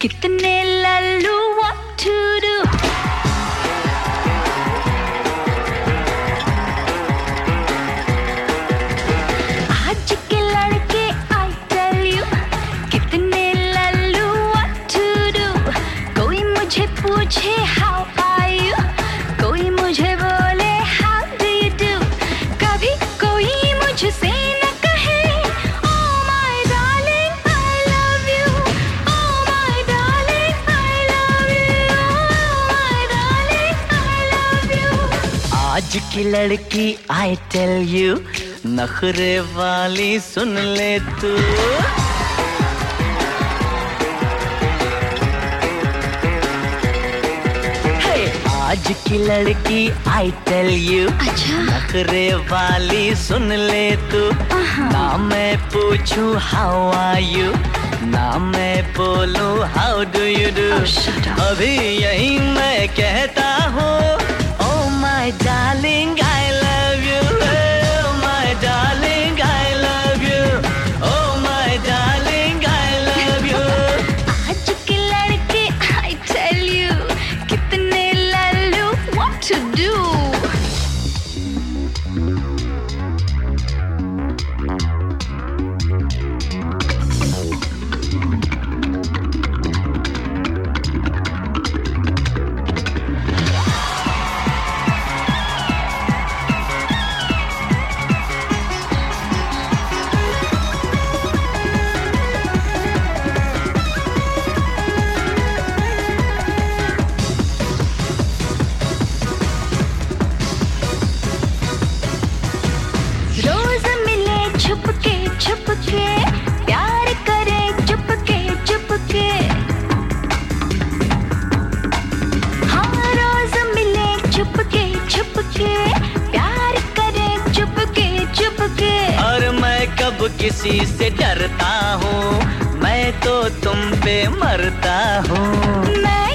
कितने आज की लड़की आई टेल यू नखरे वाली सुन ले तू। आज की लड़की आई टेल यू नखरे वाली सुन ले तू। ना मैं पूछू हाउ आर यू ना मैं बोलू हाउ डू यू डू अभी यही मैं कहता हूँ। my darling. किसी से डरता हूँ मैं तो तुम पे मरता हूँ। मैं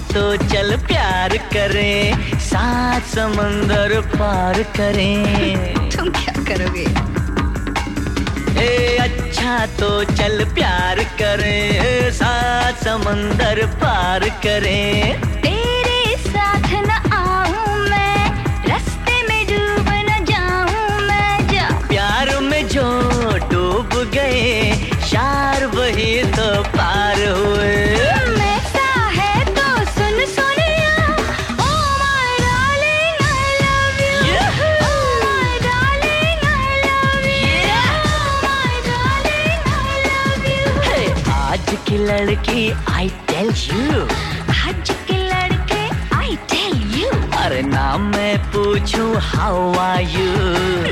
तो चल प्यार करें सात समंदर पार करें। तुम क्या करोगे? ए अच्छा तो चल प्यार करें सात समंदर पार करें। की लड़की आई टेल यू हज के लड़के आई टेल यू अरे नाम मैं पूछूँ हाउ आर यू